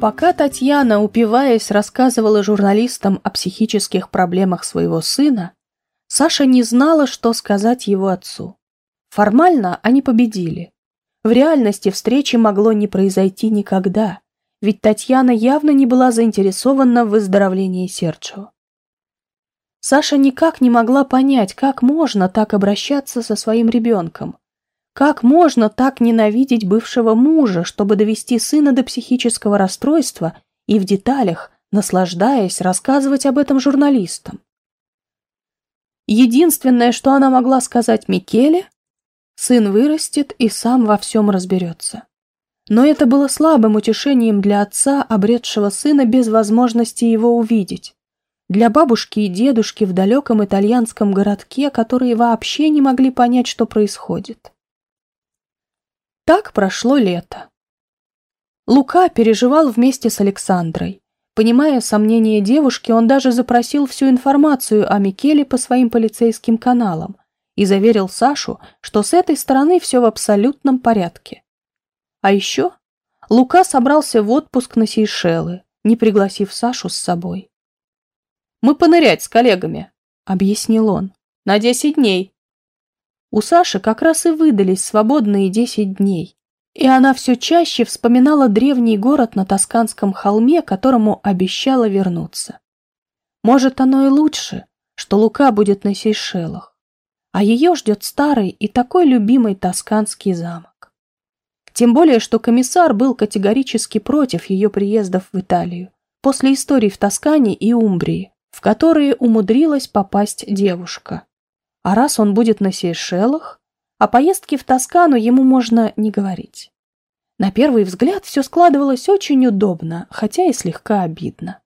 Пока Татьяна, упиваясь, рассказывала журналистам о психических проблемах своего сына, Саша не знала, что сказать его отцу. Формально они победили. В реальности встречи могло не произойти никогда, ведь Татьяна явно не была заинтересована в выздоровлении Серджио. Саша никак не могла понять, как можно так обращаться со своим ребенком, как можно так ненавидеть бывшего мужа, чтобы довести сына до психического расстройства и в деталях, наслаждаясь, рассказывать об этом журналистам? Единственное, что она могла сказать Микеле, сын вырастет и сам во всем разберется. Но это было слабым утешением для отца, обретшего сына без возможности его увидеть, для бабушки и дедушки в далеком итальянском городке, которые вообще не могли понять, что происходит. Так прошло лето. Лука переживал вместе с Александрой. Понимая сомнения девушки, он даже запросил всю информацию о Микеле по своим полицейским каналам и заверил Сашу, что с этой стороны все в абсолютном порядке. А еще Лука собрался в отпуск на Сейшелы, не пригласив Сашу с собой. «Мы понырять с коллегами», — объяснил он, — «на десять дней. У Саши как раз и выдались свободные десять дней, и она все чаще вспоминала древний город на Тосканском холме, которому обещала вернуться. Может, оно и лучше, что Лука будет на Сейшелах, а ее ждет старый и такой любимый тосканский замок. Тем более, что комиссар был категорически против ее приездов в Италию после историй в Тоскане и Умбрии, в которые умудрилась попасть девушка. А раз он будет на Сейшелах, о поездке в Тоскану ему можно не говорить. На первый взгляд все складывалось очень удобно, хотя и слегка обидно.